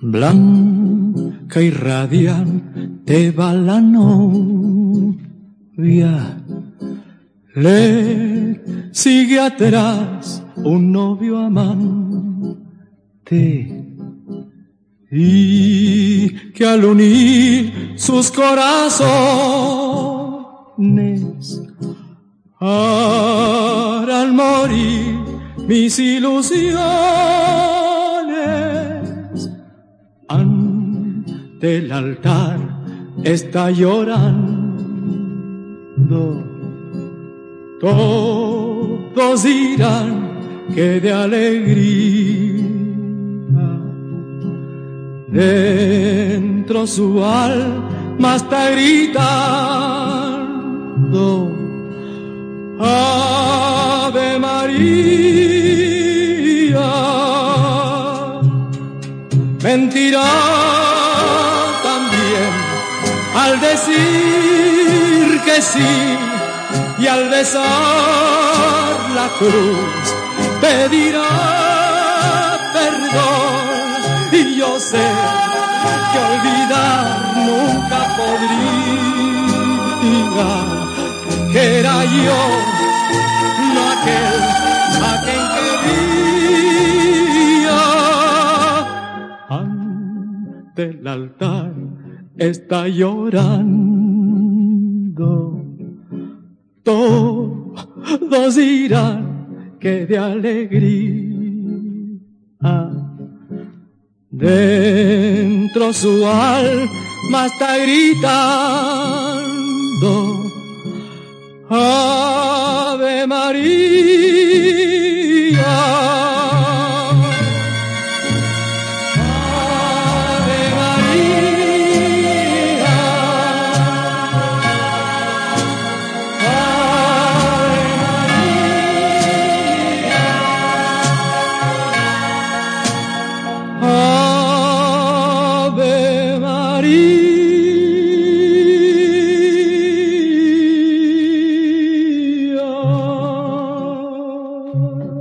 Blanca y radiante va la novia, le sigue atrás un novio amante. Y que al unir sus corazones harán morir mis ilusiones. Ante el altar está llorando. Todos dirán que de alegría dentro su alma está gritando. Ave María, mentirá también al decir que sí y al besar la cruz pedirá perdón. Y yo sé era yo, no aquel a quien quería. Ante el altar está llorando. Todos dirán que de alegría dentro su alma está gritando Ave María. Lord.